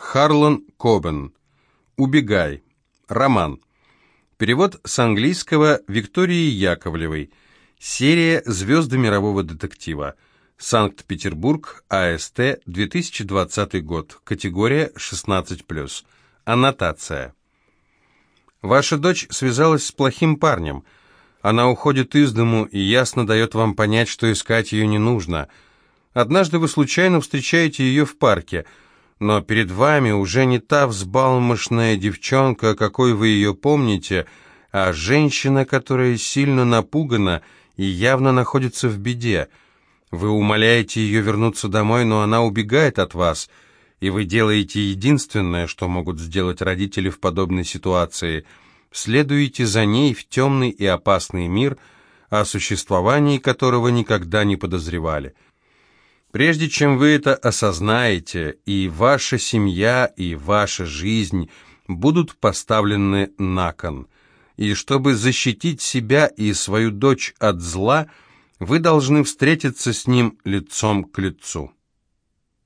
Харлан Кобен. «Убегай». Роман. Перевод с английского Виктории Яковлевой. Серия «Звезды мирового детектива». Санкт-Петербург, АСТ, 2020 год. Категория 16+. Аннотация. Ваша дочь связалась с плохим парнем. Она уходит из дому и ясно дает вам понять, что искать ее не нужно. Однажды вы случайно встречаете ее в парке – но перед вами уже не та взбалмошная девчонка, какой вы ее помните, а женщина, которая сильно напугана и явно находится в беде. Вы умоляете ее вернуться домой, но она убегает от вас, и вы делаете единственное, что могут сделать родители в подобной ситуации. Следуете за ней в темный и опасный мир, о существовании которого никогда не подозревали. Прежде чем вы это осознаете, и ваша семья, и ваша жизнь будут поставлены на кон. И чтобы защитить себя и свою дочь от зла, вы должны встретиться с ним лицом к лицу.